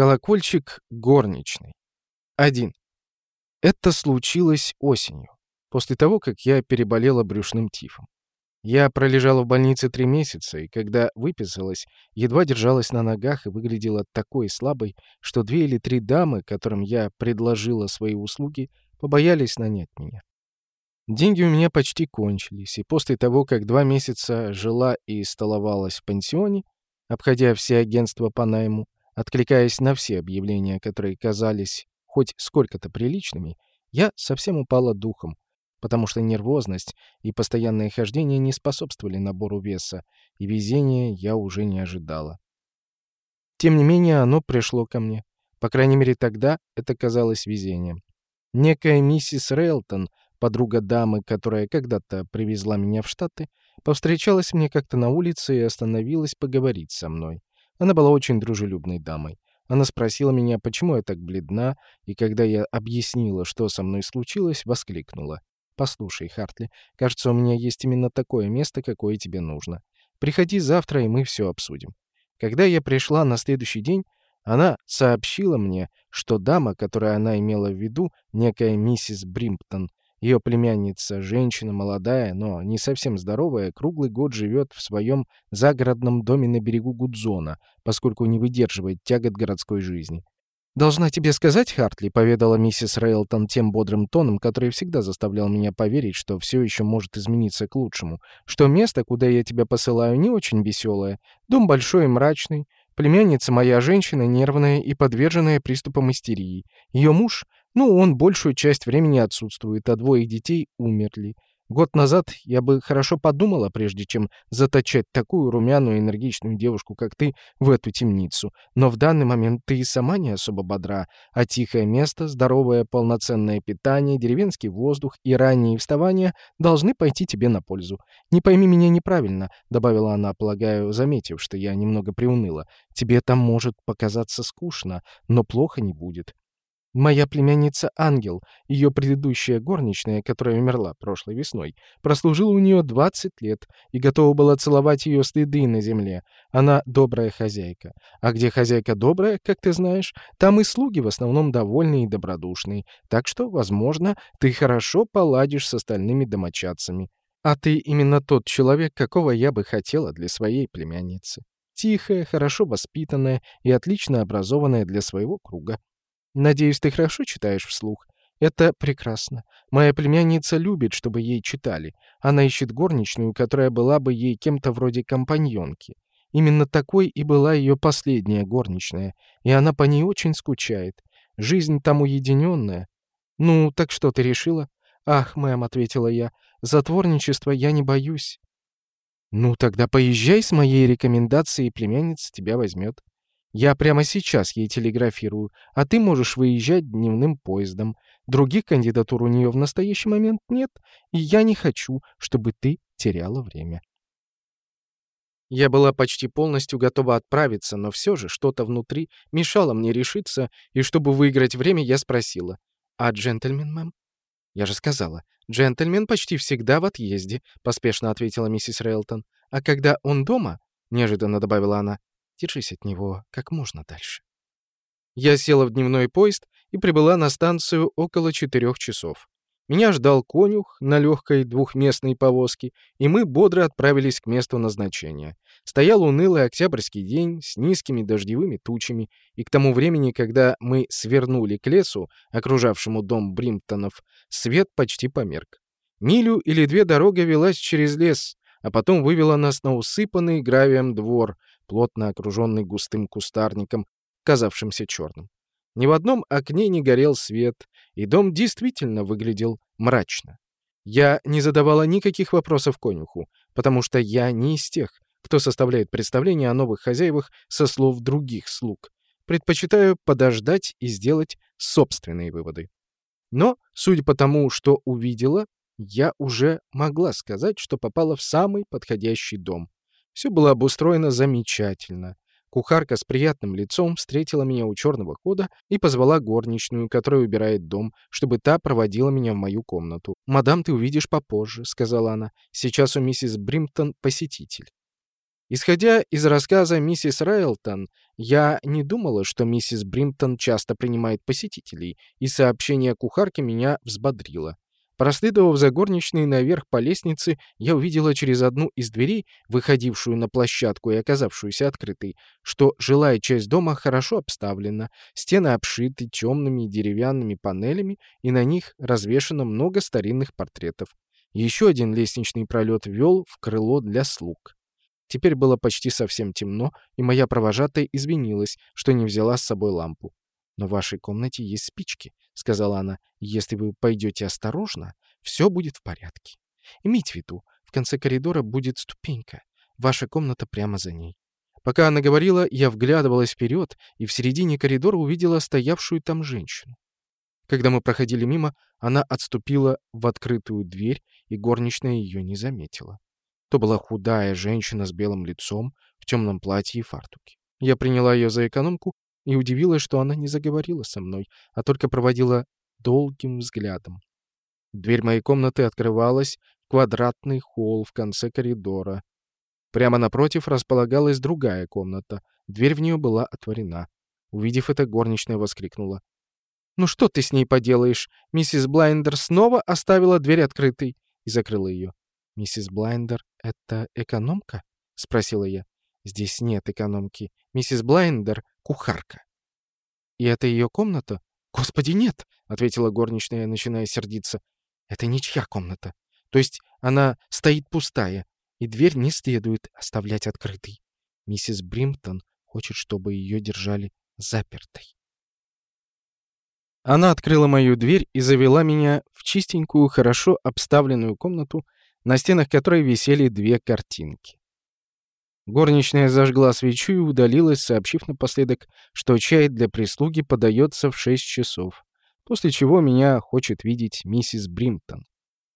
Колокольчик горничный. 1. Это случилось осенью, после того, как я переболела брюшным тифом. Я пролежала в больнице три месяца, и когда выписалась, едва держалась на ногах и выглядела такой слабой, что две или три дамы, которым я предложила свои услуги, побоялись нанять меня. Деньги у меня почти кончились, и после того, как два месяца жила и столовалась в пансионе, обходя все агентства по найму, откликаясь на все объявления, которые казались хоть сколько-то приличными, я совсем упала духом, потому что нервозность и постоянное хождение не способствовали набору веса, и везения я уже не ожидала. Тем не менее, оно пришло ко мне. По крайней мере, тогда это казалось везением. Некая миссис Рейлтон подруга дамы, которая когда-то привезла меня в Штаты, повстречалась мне как-то на улице и остановилась поговорить со мной. Она была очень дружелюбной дамой. Она спросила меня, почему я так бледна, и когда я объяснила, что со мной случилось, воскликнула. «Послушай, Хартли, кажется, у меня есть именно такое место, какое тебе нужно. Приходи завтра, и мы все обсудим». Когда я пришла на следующий день, она сообщила мне, что дама, которую она имела в виду, некая миссис Бримптон, ее племянница, женщина молодая, но не совсем здоровая, круглый год живет в своем загородном доме на берегу Гудзона, поскольку не выдерживает тягот городской жизни. «Должна тебе сказать, Хартли», — поведала миссис Рейлтон тем бодрым тоном, который всегда заставлял меня поверить, что все еще может измениться к лучшему, что место, куда я тебя посылаю, не очень веселое. Дом большой и мрачный. Племянница моя женщина нервная и подверженная приступам истерии. Ее муж ну, он большую часть времени отсутствует, а двое детей умерли. Год назад я бы хорошо подумала, прежде чем заточать такую румяную энергичную девушку, как ты, в эту темницу. Но в данный момент ты и сама не особо бодра, а тихое место, здоровое полноценное питание, деревенский воздух и ранние вставания должны пойти тебе на пользу. Не пойми меня неправильно, — добавила она, полагаю, заметив, что я немного приуныла. Тебе там может показаться скучно, но плохо не будет. Моя племянница Ангел, ее предыдущая горничная, которая умерла прошлой весной, прослужила у нее 20 лет и готова была целовать ее следы на земле. Она добрая хозяйка. А где хозяйка добрая, как ты знаешь, там и слуги в основном довольные и добродушные. Так что, возможно, ты хорошо поладишь с остальными домочадцами. А ты именно тот человек, какого я бы хотела для своей племянницы. Тихая, хорошо воспитанная и отлично образованная для своего круга. Надеюсь, ты хорошо читаешь вслух? Это прекрасно. Моя племянница любит, чтобы ей читали. Она ищет горничную, которая была бы ей кем-то вроде компаньонки. Именно такой и была ее последняя горничная, и она по ней очень скучает. Жизнь там уединенная. Ну, так что ты решила? Ах, мэм, ответила я, затворничество я не боюсь. Ну, тогда поезжай с моей рекомендацией, племянница тебя возьмет. Я прямо сейчас ей телеграфирую, а ты можешь выезжать дневным поездом. Других кандидатур у нее в настоящий момент нет, и я не хочу, чтобы ты теряла время. Я была почти полностью готова отправиться, но все же что-то внутри мешало мне решиться, и чтобы выиграть время, я спросила. «А джентльмен, мэм?» «Я же сказала. Джентльмен почти всегда в отъезде», — поспешно ответила миссис Рейлтон. «А когда он дома?» — неожиданно добавила она. Держись от него как можно дальше. Я села в дневной поезд и прибыла на станцию около четырех часов. Меня ждал конюх на легкой двухместной повозке, и мы бодро отправились к месту назначения. Стоял унылый октябрьский день с низкими дождевыми тучами, и к тому времени, когда мы свернули к лесу, окружавшему дом Бримптонов, свет почти померк. Милю или две дорога велась через лес, а потом вывела нас на усыпанный гравием двор, плотно окруженный густым кустарником, казавшимся черным. Ни в одном окне не горел свет, и дом действительно выглядел мрачно. Я не задавала никаких вопросов конюху, потому что я не из тех, кто составляет представление о новых хозяевах со слов других слуг. Предпочитаю подождать и сделать собственные выводы. Но, судя по тому, что увидела, я уже могла сказать, что попала в самый подходящий дом. Все было обустроено замечательно. Кухарка с приятным лицом встретила меня у черного хода и позвала горничную, которая убирает дом, чтобы та проводила меня в мою комнату. «Мадам, ты увидишь попозже», — сказала она. «Сейчас у миссис Бримптон посетитель». Исходя из рассказа миссис Рейлтон, я не думала, что миссис Бримтон часто принимает посетителей, и сообщение кухарки меня взбодрило. Проследовав за горничной наверх по лестнице, я увидела через одну из дверей, выходившую на площадку и оказавшуюся открытой, что жилая часть дома хорошо обставлена, стены обшиты темными деревянными панелями, и на них развешано много старинных портретов. Еще один лестничный пролет вел в крыло для слуг. Теперь было почти совсем темно, и моя провожатая извинилась, что не взяла с собой лампу. «Но в вашей комнате есть спички», — сказала она. «Если вы пойдете осторожно, все будет в порядке. Имейте в виду, в конце коридора будет ступенька. Ваша комната прямо за ней». Пока она говорила, я вглядывалась вперед и в середине коридора увидела стоявшую там женщину. Когда мы проходили мимо, она отступила в открытую дверь, и горничная ее не заметила. То была худая женщина с белым лицом, в темном платье и фартуке. Я приняла ее за экономку и удивилась, что она не заговорила со мной, а только проводила долгим взглядом. Дверь моей комнаты открывалась в квадратный холл в конце коридора. Прямо напротив располагалась другая комната. Дверь в нее была отворена. Увидев это, горничная воскликнула. «Ну что ты с ней поделаешь? Миссис Блайндер снова оставила дверь открытой» и закрыла ее. «Миссис Блайндер — это экономка?» — спросила я. «Здесь нет экономки. Миссис Блайндер — кухарка». «И это ее комната?» «Господи, нет!» — ответила горничная, начиная сердиться. «Это ничья комната. То есть она стоит пустая, и дверь не следует оставлять открытой. Миссис Бримптон хочет, чтобы ее держали запертой». Она открыла мою дверь и завела меня в чистенькую, хорошо обставленную комнату, на стенах которой висели две картинки. Горничная зажгла свечу и удалилась, сообщив напоследок, что чай для прислуги подается в 6 часов, после чего меня хочет видеть миссис Бримптон.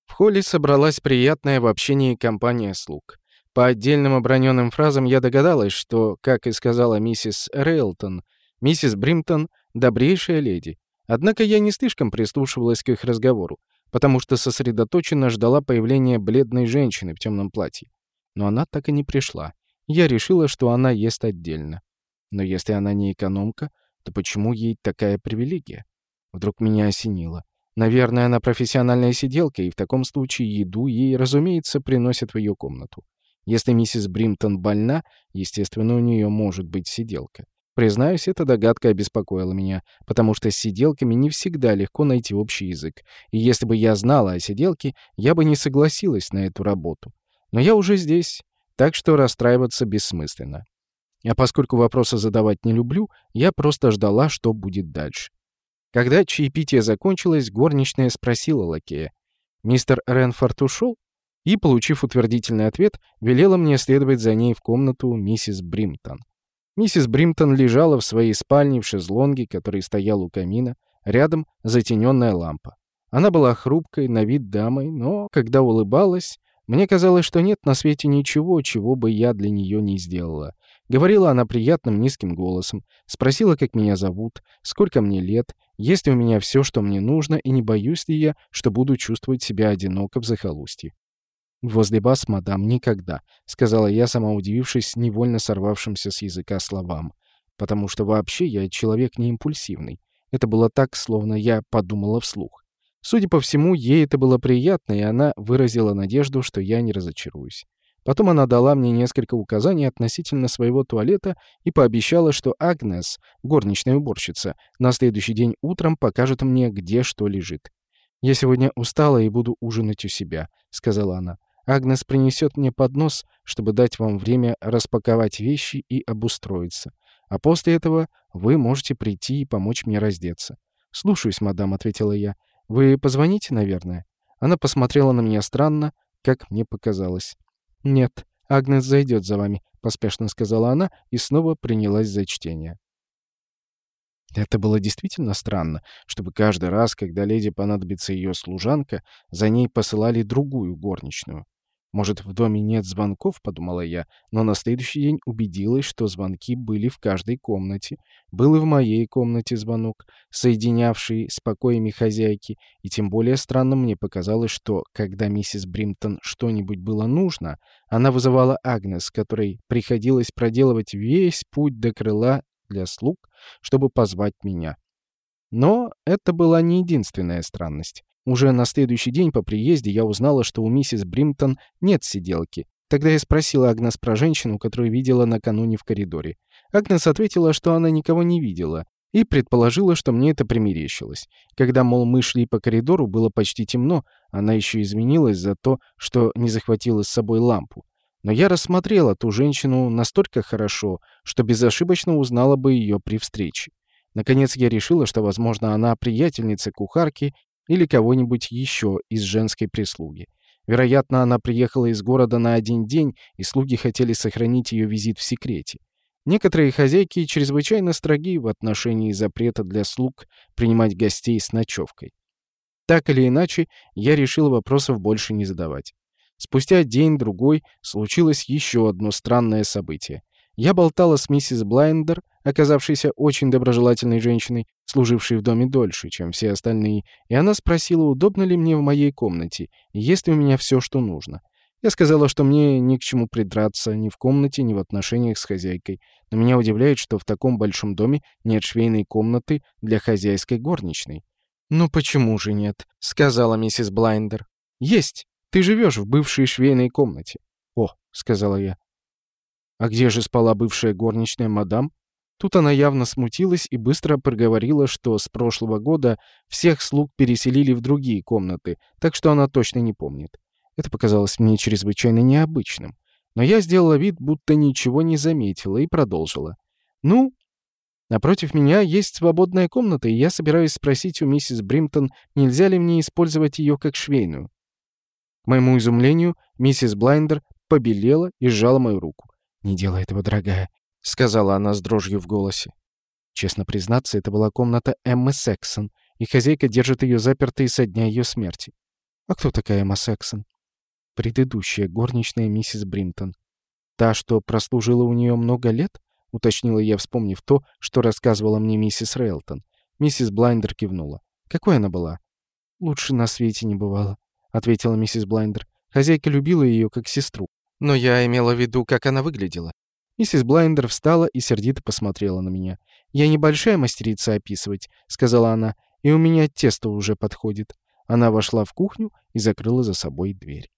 В холле собралась приятная в общении компания слуг. По отдельным оброненным фразам я догадалась, что, как и сказала миссис Рейлтон, миссис Бримптон — добрейшая леди. Однако я не слишком прислушивалась к их разговору потому что сосредоточенно ждала появления бледной женщины в темном платье. Но она так и не пришла. Я решила, что она ест отдельно. Но если она не экономка, то почему ей такая привилегия? Вдруг меня осенило. Наверное, она профессиональная сиделка, и в таком случае еду ей, разумеется, приносят в ее комнату. Если миссис Бримтон больна, естественно, у нее может быть сиделка. Признаюсь, эта догадка обеспокоила меня, потому что с сиделками не всегда легко найти общий язык, и если бы я знала о сиделке, я бы не согласилась на эту работу. Но я уже здесь, так что расстраиваться бессмысленно. А поскольку вопросы задавать не люблю, я просто ждала, что будет дальше. Когда чаепитие закончилось, горничная спросила лакея. «Мистер Ренфорд ушел?» И, получив утвердительный ответ, велела мне следовать за ней в комнату миссис Бримтон. Миссис Бримтон лежала в своей спальне в шезлонге, который стоял у камина, рядом затененная лампа. Она была хрупкой, на вид дамой, но, когда улыбалась, мне казалось, что нет на свете ничего, чего бы я для нее не сделала. Говорила она приятным низким голосом, спросила, как меня зовут, сколько мне лет, есть ли у меня все, что мне нужно, и не боюсь ли я, что буду чувствовать себя одиноко в захолустье. «Возле вас, мадам, никогда», — сказала я, сама удивившись невольно сорвавшимся с языка словам. «Потому что вообще я человек не импульсивный. Это было так, словно я подумала вслух. Судя по всему, ей это было приятно, и она выразила надежду, что я не разочаруюсь. Потом она дала мне несколько указаний относительно своего туалета и пообещала, что Агнес, горничная уборщица, на следующий день утром покажет мне, где что лежит. «Я сегодня устала и буду ужинать у себя», — сказала она. Агнес принесет мне поднос, чтобы дать вам время распаковать вещи и обустроиться. А после этого вы можете прийти и помочь мне раздеться. «Слушаюсь, мадам», — ответила я. «Вы позвоните, наверное?» Она посмотрела на меня странно, как мне показалось. «Нет, Агнес зайдет за вами», — поспешно сказала она и снова принялась за чтение. Это было действительно странно, чтобы каждый раз, когда леди понадобится ее служанка, за ней посылали другую горничную. Может, в доме нет звонков, подумала я, но на следующий день убедилась, что звонки были в каждой комнате. Был и в моей комнате звонок, соединявший с покоями хозяйки, и тем более странно мне показалось, что, когда миссис Бримтон что-нибудь было нужно, она вызывала Агнес, которой приходилось проделывать весь путь до крыла для слуг, чтобы позвать меня. Но это была не единственная странность. Уже на следующий день по приезде я узнала, что у миссис Бримтон нет сиделки. Тогда я спросила Агнес про женщину, которую видела накануне в коридоре. Агнес ответила, что она никого не видела, и предположила, что мне это примерещилось. Когда, мол, мы шли по коридору, было почти темно, она еще извинилась за то, что не захватила с собой лампу. Но я рассмотрела ту женщину настолько хорошо, что безошибочно узнала бы ее при встрече. Наконец я решила, что, возможно, она приятельница кухарки или кого-нибудь еще из женской прислуги. Вероятно, она приехала из города на один день, и слуги хотели сохранить ее визит в секрете. Некоторые хозяйки чрезвычайно строги в отношении запрета для слуг принимать гостей с ночевкой. Так или иначе, я решила вопросов больше не задавать. Спустя день-другой случилось еще одно странное событие. Я болтала с миссис Блайндер, оказавшейся очень доброжелательной женщиной, служившей в доме дольше, чем все остальные, и она спросила, удобно ли мне в моей комнате, есть ли у меня все, что нужно. Я сказала, что мне ни к чему придраться ни в комнате, ни в отношениях с хозяйкой, но меня удивляет, что в таком большом доме нет швейной комнаты для хозяйской горничной. «Ну почему же нет?» — сказала миссис Блайндер. «Есть. Ты живешь в бывшей швейной комнате». «О», — сказала я. «А где же спала бывшая горничная мадам?» Тут она явно смутилась и быстро проговорила, что с прошлого года всех слуг переселили в другие комнаты, так что она точно не помнит. Это показалось мне чрезвычайно необычным. Но я сделала вид, будто ничего не заметила, и продолжила. «Ну, напротив меня есть свободная комната, и я собираюсь спросить у миссис Бримтон, нельзя ли мне использовать ее как швейную». К моему изумлению, миссис Блайндер побелела и сжала мою руку. «Не делай этого, дорогая. — сказала она с дрожью в голосе. Честно признаться, это была комната Эммы Сексон, и хозяйка держит ее запертой со дня ее смерти. А кто такая Эмма Сексон? Предыдущая горничная миссис Бримтон. Та, что прослужила у нее много лет? Уточнила я, вспомнив то, что рассказывала мне миссис Рейлтон. Миссис Блайндер кивнула. Какой она была? Лучше на свете не бывало, ответила миссис Блайндер. Хозяйка любила ее как сестру. Но я имела в виду, как она выглядела. Миссис Блайндер встала и сердито посмотрела на меня. «Я небольшая мастерица описывать», — сказала она, — «и у меня тесто уже подходит». Она вошла в кухню и закрыла за собой дверь.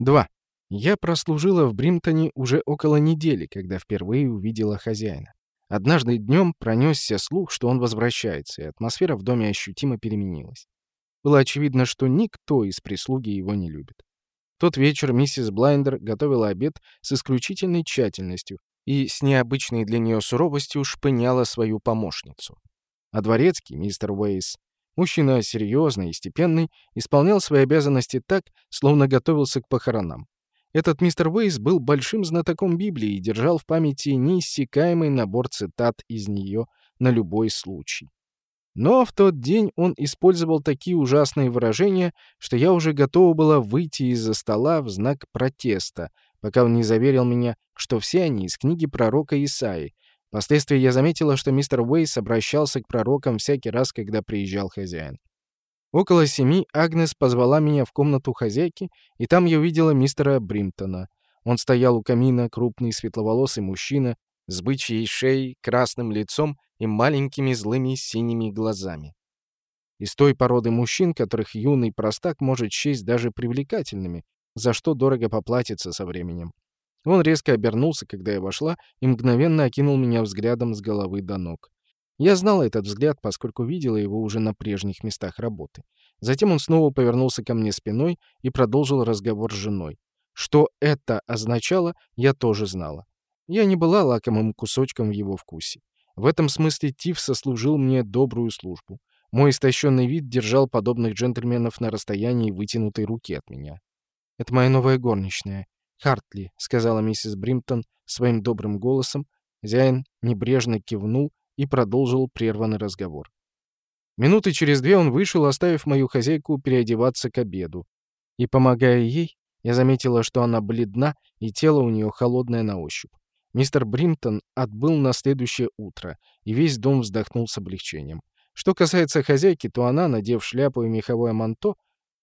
2. Я прослужила в Бримтоне уже около недели, когда впервые увидела хозяина. Однажды днем пронесся слух, что он возвращается, и атмосфера в доме ощутимо переменилась. Было очевидно, что никто из прислуги его не любит тот вечер миссис Блайндер готовила обед с исключительной тщательностью и с необычной для нее суровостью шпыняла свою помощницу. А дворецкий, мистер Уэйс, мужчина серьезный и степенный, исполнял свои обязанности так, словно готовился к похоронам. Этот мистер Уэйс был большим знатоком Библии и держал в памяти неиссякаемый набор цитат из нее на любой случай. Но в тот день он использовал такие ужасные выражения, что я уже готова была выйти из-за стола в знак протеста, пока он не заверил меня, что все они из книги пророка Исаи. Впоследствии я заметила, что мистер Уэйс обращался к пророкам всякий раз, когда приезжал хозяин. Около семи Агнес позвала меня в комнату хозяйки, и там я увидела мистера Бримтона. Он стоял у камина, крупный светловолосый мужчина, с бычьей шеей, красным лицом и маленькими злыми синими глазами. Из той породы мужчин, которых юный простак может счесть даже привлекательными, за что дорого поплатится со временем. Он резко обернулся, когда я вошла, и мгновенно окинул меня взглядом с головы до ног. Я знала этот взгляд, поскольку видела его уже на прежних местах работы. Затем он снова повернулся ко мне спиной и продолжил разговор с женой. Что это означало, я тоже знала. Я не была лакомым кусочком в его вкусе. В этом смысле Тиф сослужил мне добрую службу. Мой истощенный вид держал подобных джентльменов на расстоянии вытянутой руки от меня. «Это моя новая горничная. Хартли», — сказала миссис Бримтон своим добрым голосом. Хозяин небрежно кивнул и продолжил прерванный разговор. Минуты через две он вышел, оставив мою хозяйку переодеваться к обеду. И, помогая ей, Я заметила, что она бледна, и тело у нее холодное на ощупь. Мистер Бримтон отбыл на следующее утро, и весь дом вздохнул с облегчением. Что касается хозяйки, то она, надев шляпу и меховое манто,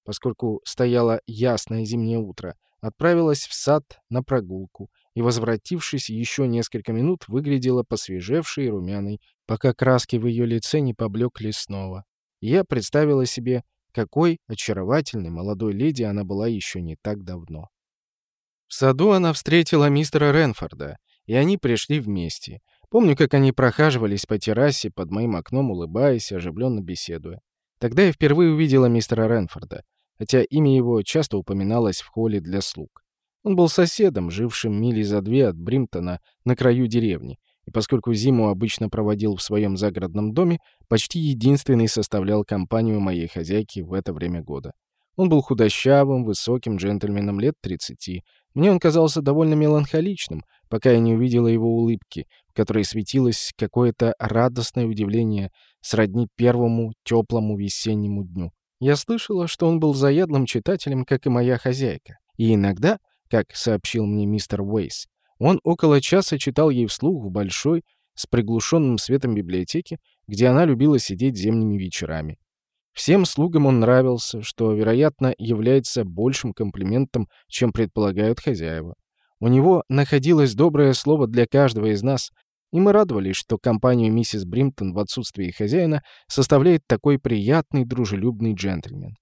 поскольку стояло ясное зимнее утро, отправилась в сад на прогулку и, возвратившись еще несколько минут, выглядела посвежевшей и румяной, пока краски в ее лице не поблекли снова. Я представила себе, какой очаровательной молодой леди она была еще не так давно. В саду она встретила мистера Ренфорда, и они пришли вместе. Помню, как они прохаживались по террасе под моим окном, улыбаясь, оживленно беседуя. Тогда я впервые увидела мистера Ренфорда хотя имя его часто упоминалось в холле для слуг. Он был соседом, жившим мили за две от Бримтона на краю деревни, и поскольку зиму обычно проводил в своем загородном доме, почти единственный составлял компанию моей хозяйки в это время года. Он был худощавым, высоким джентльменом лет 30. Мне он казался довольно меланхоличным, пока я не увидела его улыбки, в которой светилось какое-то радостное удивление сродни первому теплому весеннему дню. Я слышала, что он был заядлым читателем, как и моя хозяйка. И иногда, как сообщил мне мистер Уэйс, он около часа читал ей вслух в большой, с приглушенным светом библиотеке, где она любила сидеть зимними вечерами. Всем слугам он нравился, что, вероятно, является большим комплиментом, чем предполагают хозяева. У него находилось доброе слово для каждого из нас, и мы радовались, что компанию миссис Бримптон в отсутствии хозяина составляет такой приятный, дружелюбный джентльмен.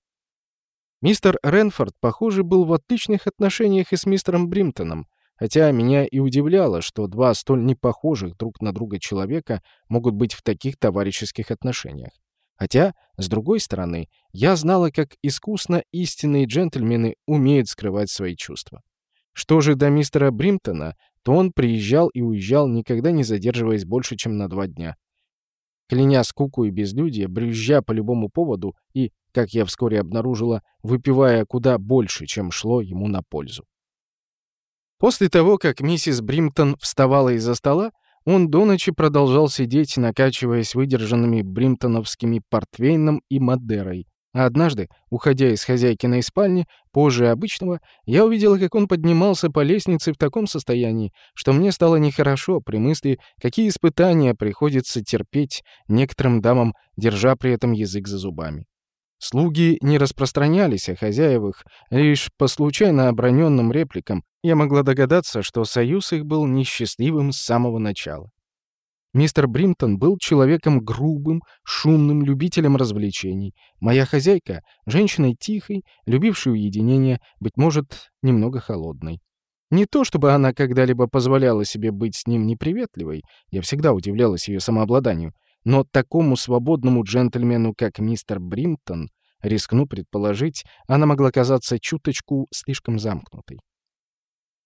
Мистер Ренфорд, похоже, был в отличных отношениях и с мистером Бримптоном, хотя меня и удивляло, что два столь непохожих друг на друга человека могут быть в таких товарищеских отношениях. Хотя, с другой стороны, я знала, как искусно истинные джентльмены умеют скрывать свои чувства. Что же до мистера Бримптона, то он приезжал и уезжал, никогда не задерживаясь больше, чем на два дня. Кляня скуку и безлюдье, брюзжа по любому поводу и, как я вскоре обнаружила, выпивая куда больше, чем шло ему на пользу. После того, как миссис Бримтон вставала из-за стола, он до ночи продолжал сидеть, накачиваясь выдержанными бримтоновскими портвейном и мадерой, а однажды, уходя из хозяйкиной спальни, позже обычного, я увидела, как он поднимался по лестнице в таком состоянии, что мне стало нехорошо при мысли, какие испытания приходится терпеть некоторым дамам, держа при этом язык за зубами. Слуги не распространялись о хозяевах, лишь по случайно оброненным репликам я могла догадаться, что союз их был несчастливым с самого начала. Мистер Бримтон был человеком грубым, шумным, любителем развлечений. Моя хозяйка — женщиной тихой, любившей уединение, быть может, немного холодной. Не то, чтобы она когда-либо позволяла себе быть с ним неприветливой, я всегда удивлялась ее самообладанию, но такому свободному джентльмену, как мистер Бримтон, рискну предположить, она могла казаться чуточку слишком замкнутой.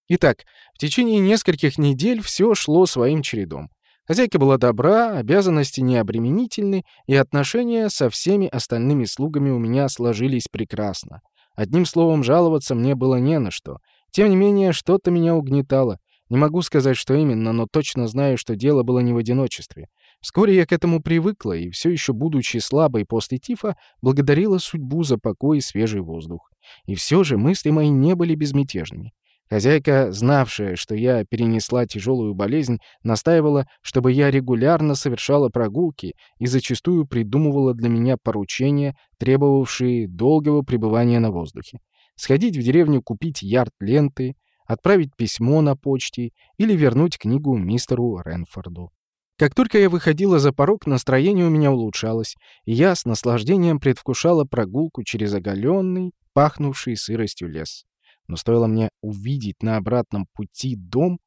Итак, в течение нескольких недель все шло своим чередом. Хозяйка была добра, обязанности необременительны, и отношения со всеми остальными слугами у меня сложились прекрасно. Одним словом, жаловаться мне было не на что. Тем не менее, что-то меня угнетало. Не могу сказать, что именно, но точно знаю, что дело было не в одиночестве. Вскоре я к этому привыкла, и все еще будучи слабой после тифа, благодарила судьбу за покой и свежий воздух. И все же мысли мои не были безмятежными. Хозяйка, знавшая, что я перенесла тяжелую болезнь, настаивала, чтобы я регулярно совершала прогулки и зачастую придумывала для меня поручения, требовавшие долгого пребывания на воздухе. Сходить в деревню купить ярд ленты, отправить письмо на почте или вернуть книгу мистеру Ренфорду. Как только я выходила за порог, настроение у меня улучшалось, и я с наслаждением предвкушала прогулку через оголенный, пахнувший сыростью лес но стоило мне увидеть на обратном пути дом,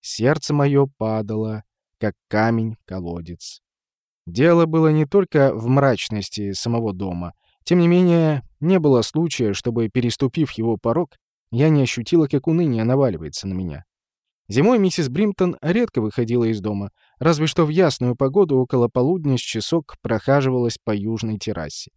сердце мое падало, как камень в колодец. Дело было не только в мрачности самого дома. Тем не менее, не было случая, чтобы, переступив его порог, я не ощутила, как уныние наваливается на меня. Зимой миссис Бримтон редко выходила из дома, разве что в ясную погоду около полудня с часок прохаживалась по южной террасе.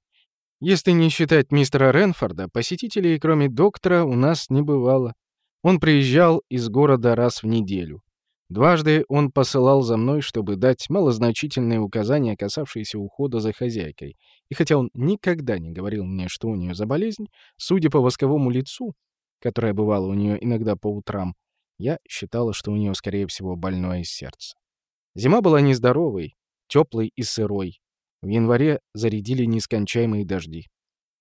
Если не считать мистера Ренфорда, посетителей, кроме доктора, у нас не бывало. Он приезжал из города раз в неделю. Дважды он посылал за мной, чтобы дать малозначительные указания, касавшиеся ухода за хозяйкой. И хотя он никогда не говорил мне, что у нее за болезнь, судя по восковому лицу, которая бывала у нее иногда по утрам, я считала, что у нее, скорее всего, больное сердце. Зима была нездоровой, теплой и сырой. В январе зарядили нескончаемые дожди.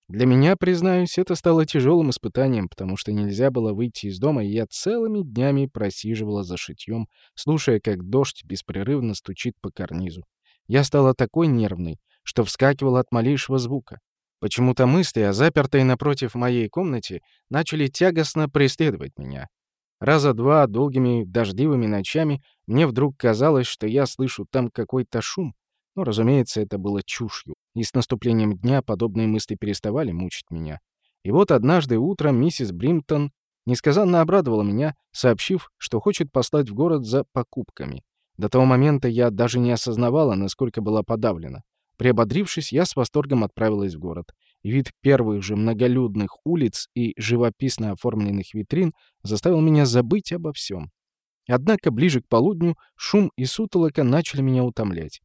Для меня, признаюсь, это стало тяжелым испытанием, потому что нельзя было выйти из дома, и я целыми днями просиживала за шитьем, слушая, как дождь беспрерывно стучит по карнизу. Я стала такой нервной, что вскакивала от малейшего звука. Почему-то мысли о запертой напротив моей комнате начали тягостно преследовать меня. Раза два долгими дождливыми ночами мне вдруг казалось, что я слышу там какой-то шум. Но, разумеется, это было чушью, и с наступлением дня подобные мысли переставали мучить меня. И вот однажды утром миссис Бримтон несказанно обрадовала меня, сообщив, что хочет послать в город за покупками. До того момента я даже не осознавала, насколько была подавлена. Приободрившись, я с восторгом отправилась в город. Вид первых же многолюдных улиц и живописно оформленных витрин заставил меня забыть обо всем. Однако ближе к полудню шум и сутолока начали меня утомлять.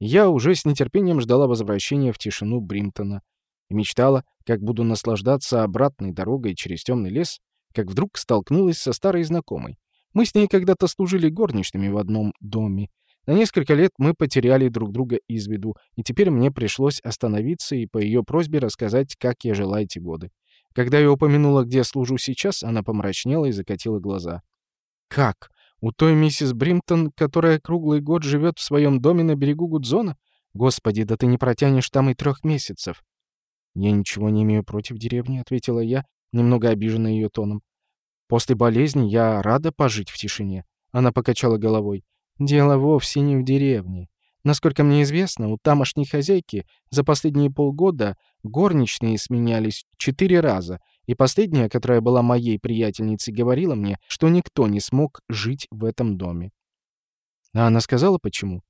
Я уже с нетерпением ждала возвращения в тишину Бримтона и мечтала, как буду наслаждаться обратной дорогой через темный лес, как вдруг столкнулась со старой знакомой. Мы с ней когда-то служили горничными в одном доме, на несколько лет мы потеряли друг друга из виду, и теперь мне пришлось остановиться и по ее просьбе рассказать, как я жила эти годы. Когда я упомянула, где служу сейчас, она помрачнела и закатила глаза. «Как? У той миссис Бримтон, которая круглый год живет в своем доме на берегу Гудзона? Господи, да ты не протянешь там и трех месяцев!» «Я ничего не имею против деревни», — ответила я, немного обиженная ее тоном. «После болезни я рада пожить в тишине». Она покачала головой. Дело вовсе не в деревне. Насколько мне известно, у тамошней хозяйки за последние полгода горничные сменялись четыре раза, и последняя, которая была моей приятельницей, говорила мне, что никто не смог жить в этом доме. А она сказала, почему?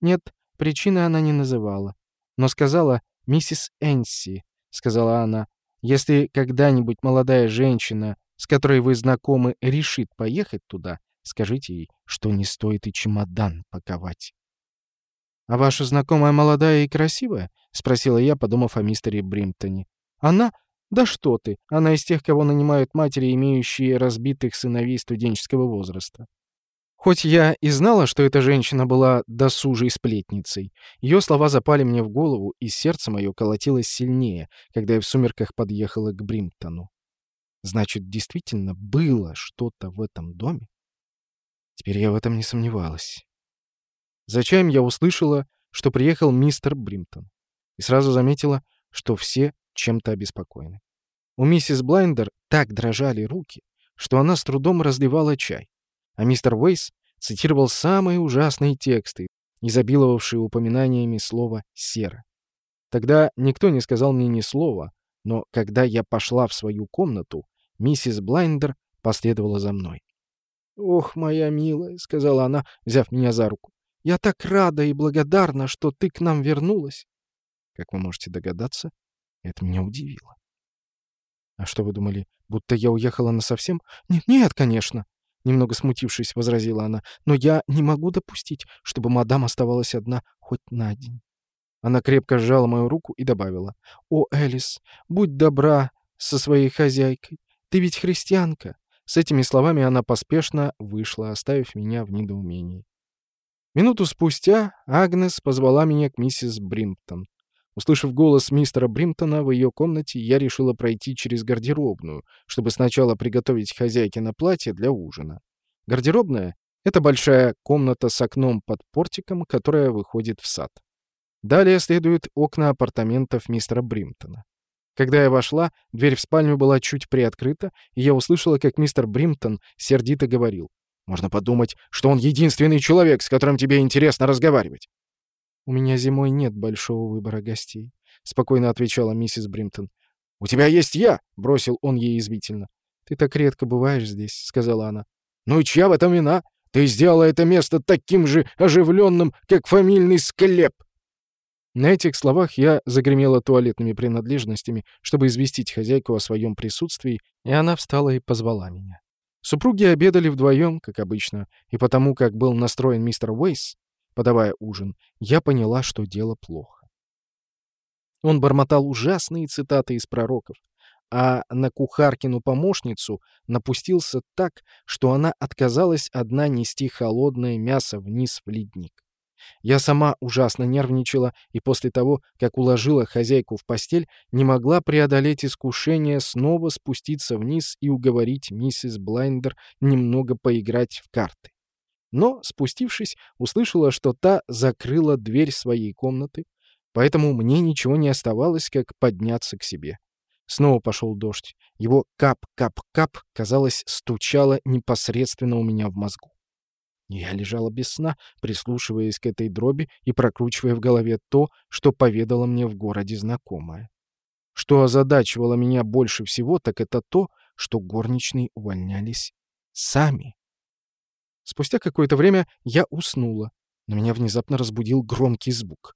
Нет, причины она не называла. Но сказала «Миссис Энси», — сказала она, «если когда-нибудь молодая женщина, с которой вы знакомы, решит поехать туда, Скажите ей, что не стоит и чемодан паковать. «А ваша знакомая молодая и красивая?» — спросила я, подумав о мистере Бримптоне. «Она? Да что ты! Она из тех, кого нанимают матери, имеющие разбитых сыновей студенческого возраста». Хоть я и знала, что эта женщина была досужей сплетницей, ее слова запали мне в голову, и сердце мое колотилось сильнее, когда я в сумерках подъехала к Бримптону. Значит, действительно было что-то в этом доме? Теперь я в этом не сомневалась. За чаем я услышала, что приехал мистер Бримтон, и сразу заметила, что все чем-то обеспокоены. У миссис Блайндер так дрожали руки, что она с трудом разливала чай, а мистер Уэйс цитировал самые ужасные тексты, изобиловавшие упоминаниями слова «сера». Тогда никто не сказал мне ни слова, но когда я пошла в свою комнату, миссис Блайндер последовала за мной. «Ох, моя милая», — сказала она, взяв меня за руку. «Я так рада и благодарна, что ты к нам вернулась». Как вы можете догадаться, это меня удивило. «А что вы думали, будто я уехала насовсем?» «Нет, нет, конечно», — немного смутившись, возразила она. «Но я не могу допустить, чтобы мадам оставалась одна хоть на день». Она крепко сжала мою руку и добавила. «О, Элис, будь добра со своей хозяйкой. Ты ведь христианка. С этими словами она поспешно вышла, оставив меня в недоумении. Минуту спустя Агнес позвала меня к миссис Бримптон. Услышав голос мистера Бримптона в ее комнате, я решила пройти через гардеробную, чтобы сначала приготовить хозяйке на платье для ужина. Гардеробная — это большая комната с окном под портиком, которая выходит в сад. Далее следуют окна апартаментов мистера Бримптона. Когда я вошла, дверь в спальню была чуть приоткрыта, и я услышала, как мистер Бримптон сердито говорил. «Можно подумать, что он единственный человек, с которым тебе интересно разговаривать». «У меня зимой нет большого выбора гостей», — спокойно отвечала миссис Бримптон. «У тебя есть я», — бросил он ей извительно. «Ты так редко бываешь здесь», — сказала она. «Ну и чья в этом вина? Ты сделала это место таким же оживленным, как фамильный склеп!» На этих словах я загремела туалетными принадлежностями, чтобы известить хозяйку о своем присутствии, и она встала и позвала меня. Супруги обедали вдвоем, как обычно, и потому как был настроен мистер Уэйс, подавая ужин, я поняла, что дело плохо. Он бормотал ужасные цитаты из пророков. а на кухаркину помощницу напустился так, что она отказалась одна нести холодное мясо вниз в ледник. Я сама ужасно нервничала и после того, как уложила хозяйку в постель, не могла преодолеть искушение снова спуститься вниз и уговорить миссис Блайндер немного поиграть в карты. Но, спустившись, услышала, что та закрыла дверь своей комнаты, поэтому мне ничего не оставалось, как подняться к себе. Снова пошел дождь. Его кап-кап-кап, казалось, стучало непосредственно у меня в мозгу. Я лежала без сна, прислушиваясь к этой дроби и прокручивая в голове то, что поведала мне в городе знакомая. Что озадачивало меня больше всего, так это то, что горничные увольнялись сами. Спустя какое-то время я уснула, но меня внезапно разбудил громкий звук.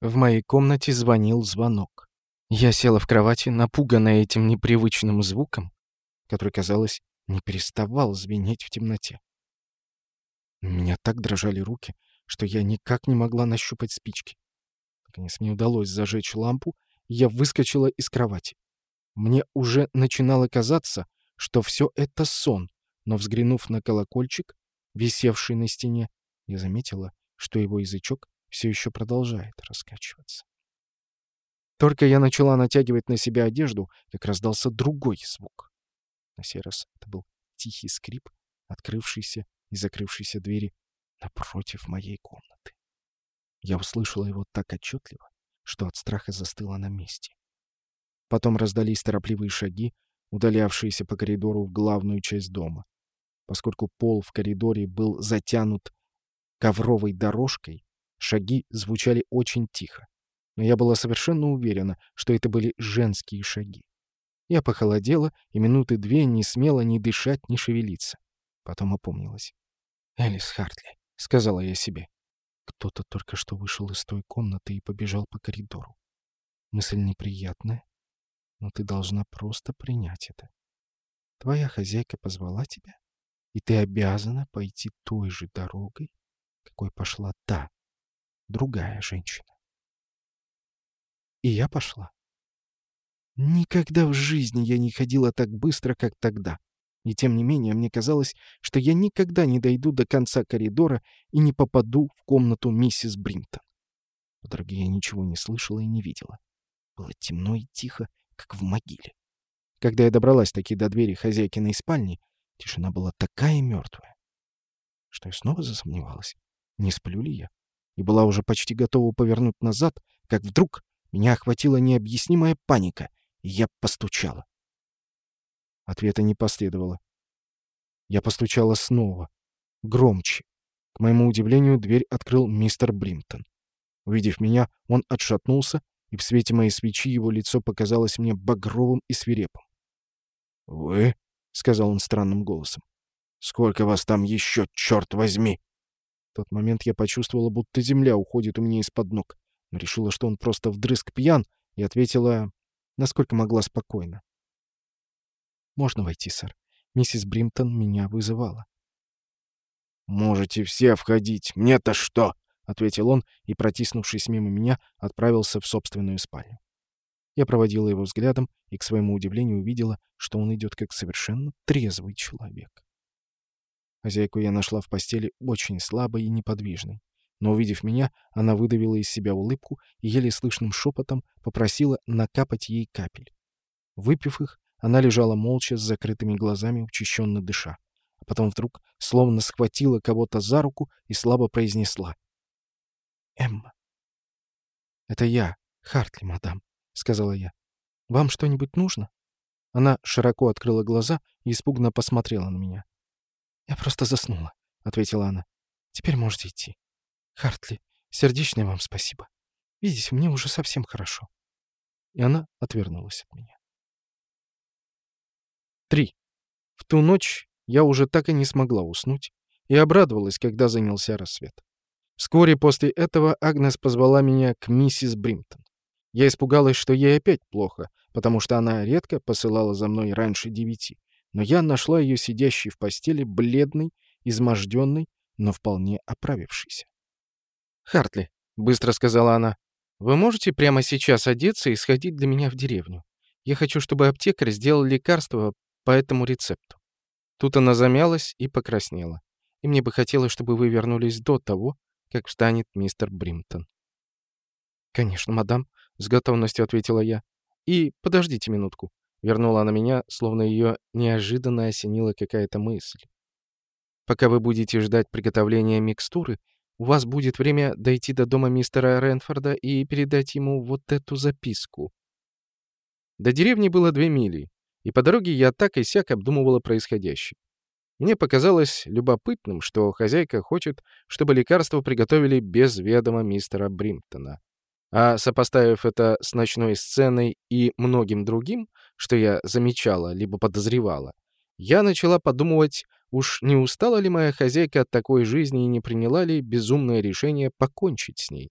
В моей комнате звонил звонок. Я села в кровати, напуганная этим непривычным звуком, который, казалось, не переставал звенеть в темноте. У меня так дрожали руки, что я никак не могла нащупать спички. Наконец мне удалось зажечь лампу, и я выскочила из кровати. Мне уже начинало казаться, что все это сон, но, взглянув на колокольчик, висевший на стене, я заметила, что его язычок все еще продолжает раскачиваться. Только я начала натягивать на себя одежду, как раздался другой звук. На сей раз это был тихий скрип, открывшийся и закрывшейся двери напротив моей комнаты. Я услышала его так отчетливо, что от страха застыла на месте. Потом раздались торопливые шаги, удалявшиеся по коридору в главную часть дома. Поскольку пол в коридоре был затянут ковровой дорожкой, шаги звучали очень тихо. Но я была совершенно уверена, что это были женские шаги. Я похолодела и минуты две не смела ни дышать, ни шевелиться. Потом опомнилась. «Элис Хартли», — сказала я себе. Кто-то только что вышел из той комнаты и побежал по коридору. Мысль неприятная, но ты должна просто принять это. Твоя хозяйка позвала тебя, и ты обязана пойти той же дорогой, какой пошла та, другая женщина. И я пошла. Никогда в жизни я не ходила так быстро, как тогда. И тем не менее, мне казалось, что я никогда не дойду до конца коридора и не попаду в комнату миссис Бринтон. По дороге я ничего не слышала и не видела. Было темно и тихо, как в могиле. Когда я добралась таки до двери хозяйкиной спальни, тишина была такая мертвая, что я снова засомневалась, не сплю ли я, и была уже почти готова повернуть назад, как вдруг меня охватила необъяснимая паника, и я постучала. Ответа не последовало. Я постучала снова. Громче. К моему удивлению, дверь открыл мистер Блинтон. Увидев меня, он отшатнулся, и в свете моей свечи его лицо показалось мне багровым и свирепым. «Вы?» — сказал он странным голосом. «Сколько вас там еще, черт возьми!» В тот момент я почувствовала, будто земля уходит у меня из-под ног, но решила, что он просто вдрызг пьян, и ответила, насколько могла спокойно. «Можно войти, сэр. Миссис Бримтон меня вызывала». «Можете все входить. Мне-то что?» — ответил он и, протиснувшись мимо меня, отправился в собственную спальню. Я проводила его взглядом и, к своему удивлению, увидела, что он идет как совершенно трезвый человек. Хозяйку я нашла в постели очень слабой и неподвижной. Но, увидев меня, она выдавила из себя улыбку и еле слышным шепотом попросила накапать ей капель. Выпив их, она лежала молча, с закрытыми глазами, учащенно дыша. А потом вдруг словно схватила кого-то за руку и слабо произнесла. «Эмма». «Это я, Хартли, мадам», — сказала я. «Вам что-нибудь нужно?» Она широко открыла глаза и испуганно посмотрела на меня. «Я просто заснула», — ответила она. «Теперь можете идти. Хартли, сердечное вам спасибо. Видите, мне уже совсем хорошо». И она отвернулась от меня. 3. В ту ночь я уже так и не смогла уснуть и обрадовалась, когда занялся рассвет. Вскоре после этого Агнес позвала меня к миссис Бримтон. Я испугалась, что ей опять плохо, потому что она редко посылала за мной раньше девяти, но я нашла ее сидящей в постели, бледной, изможденной, но вполне оправившейся. «Хартли», — быстро сказала она, — «вы можете прямо сейчас одеться и сходить для меня в деревню? Я хочу, чтобы аптекарь сделал лекарство по этому рецепту». Тут она замялась и покраснела. «И мне бы хотелось, чтобы вы вернулись до того, как встанет мистер Бримтон». «Конечно, мадам», — с готовностью ответила я. «И подождите минутку», — вернула она меня, словно ее неожиданно осенила какая-то мысль. «Пока вы будете ждать приготовления микстуры, у вас будет время дойти до дома мистера Ренфорда и передать ему вот эту записку». До деревни было две мили, и по дороге я так и сяк обдумывала происходящее. Мне показалось любопытным, что хозяйка хочет, чтобы лекарство приготовили без ведома мистера Бримптона. А сопоставив это с ночной сценой и многим другим, что я замечала либо подозревала, я начала подумывать, уж не устала ли моя хозяйка от такой жизни и не приняла ли безумное решение покончить с ней.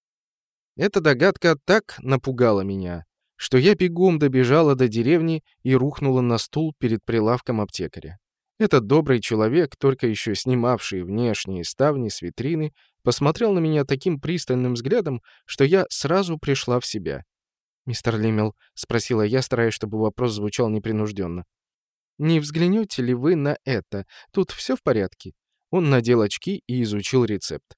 Эта догадка так напугала меня, что я бегом добежала до деревни и рухнула на стул перед прилавком аптекаря. Этот добрый человек, только еще снимавший внешние ставни с витрины, посмотрел на меня таким пристальным взглядом, что я сразу пришла в себя. «Мистер Лиммел», — спросила я, стараясь, чтобы вопрос звучал непринужденно. «Не взглянете ли вы на это? Тут все в порядке?» Он надел очки и изучил рецепт.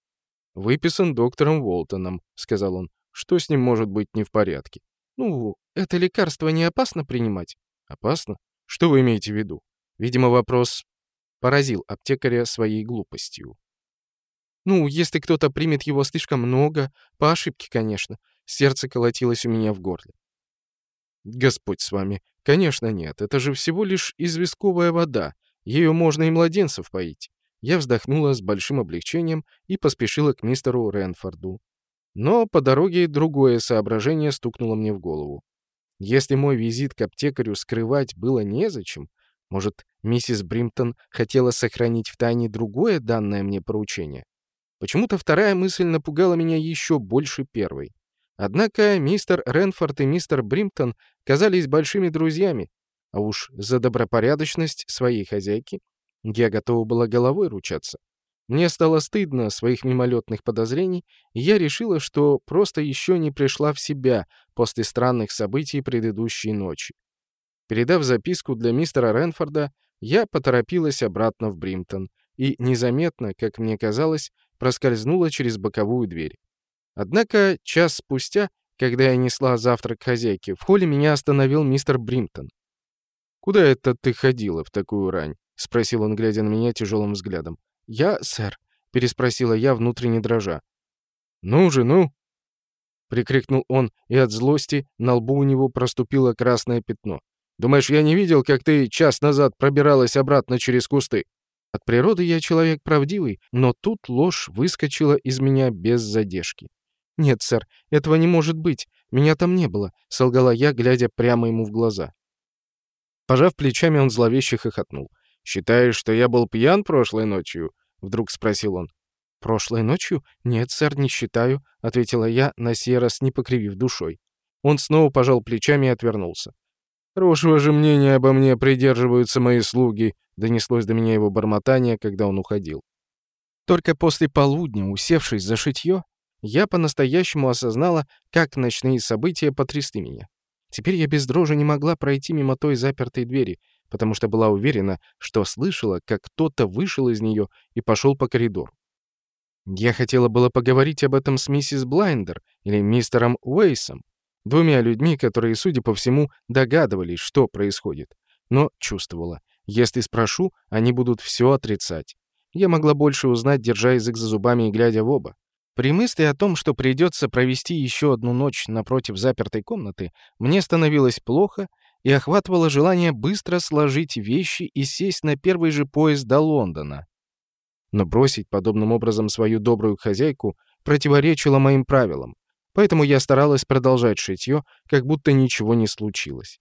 «Выписан доктором Уолтоном», — сказал он. «Что с ним может быть не в порядке?» «Ну, это лекарство не опасно принимать?» «Опасно? Что вы имеете в виду?» Видимо, вопрос поразил аптекаря своей глупостью. «Ну, если кто-то примет его слишком много, по ошибке, конечно». Сердце колотилось у меня в горле. «Господь с вами. Конечно нет. Это же всего лишь известковая вода. Ею можно и младенцев поить». Я вздохнула с большим облегчением и поспешила к мистеру Ренфорду. Но по дороге другое соображение стукнуло мне в голову. Если мой визит к аптекарю скрывать было незачем, может, миссис Бримтон хотела сохранить в тайне другое данное мне поручение? Почему-то вторая мысль напугала меня еще больше первой. Однако мистер Ренфорд и мистер Бримтон казались большими друзьями, а уж за добропорядочность своей хозяйки я готова была головой ручаться. Мне стало стыдно своих мимолетных подозрений, и я решила, что просто еще не пришла в себя после странных событий предыдущей ночи. Передав записку для мистера Ренфорда, я поторопилась обратно в Бримтон и незаметно, как мне казалось, проскользнула через боковую дверь. Однако час спустя, когда я несла завтрак хозяйке, в холле меня остановил мистер Бримтон. «Куда это ты ходила в такую рань?» — спросил он, глядя на меня тяжелым взглядом. «Я, сэр», — переспросила я, внутренне дрожа. «Ну же, ну!» — прикрикнул он, и от злости на лбу у него проступило красное пятно. «Думаешь, я не видел, как ты час назад пробиралась обратно через кусты?» От природы я человек правдивый, но тут ложь выскочила из меня без задержки. «Нет, сэр, этого не может быть. Меня там не было», — солгала я, глядя прямо ему в глаза. Пожав плечами, он зловеще хохотнул. «Считаешь, что я был пьян прошлой ночью?» — вдруг спросил он. «Прошлой ночью? Нет, сэр, не считаю», — ответила я, на сей раз не покривив душой. Он снова пожал плечами и отвернулся. «Хорошего же мнения обо мне придерживаются мои слуги», — донеслось до меня его бормотание, когда он уходил. Только после полудня, усевшись за шитье, я по-настоящему осознала, как ночные события потрясли меня. Теперь я без дрожи не могла пройти мимо той запертой двери, потому что была уверена, что слышала, как кто-то вышел из нее и пошел по коридору. Я хотела было поговорить об этом с миссис Блайндер или мистером Уэйсом, двумя людьми, которые, судя по всему, догадывались, что происходит, но чувствовала. Если спрошу, они будут все отрицать. Я могла больше узнать, держа язык за зубами и глядя в оба. При мысли о том, что придется провести еще одну ночь напротив запертой комнаты, мне становилось плохо, и охватывало желание быстро сложить вещи и сесть на первый же поезд до Лондона. Но бросить подобным образом свою добрую хозяйку противоречило моим правилам, поэтому я старалась продолжать шитье, как будто ничего не случилось.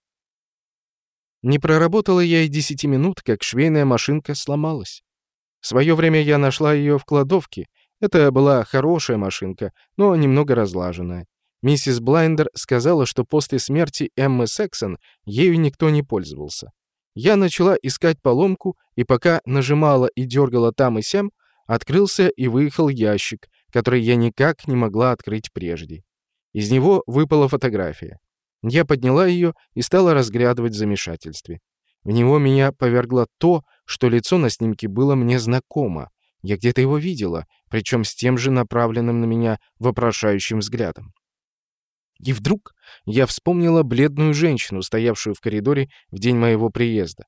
Не проработала я и десяти минут, как швейная машинка сломалась. В свое время я нашла ее в кладовке. Это была хорошая машинка, но немного разлаженная. Миссис Блайндер сказала, что после смерти Эммы Сексон ею никто не пользовался. Я начала искать поломку, и пока нажимала и дергала там и сям, открылся и выехал ящик, который я никак не могла открыть прежде. Из него выпала фотография. Я подняла ее и стала разглядывать в замешательстве. В него меня повергло то, что лицо на снимке было мне знакомо. Я где-то его видела, причем с тем же направленным на меня вопрошающим взглядом. И вдруг я вспомнила бледную женщину, стоявшую в коридоре в день моего приезда.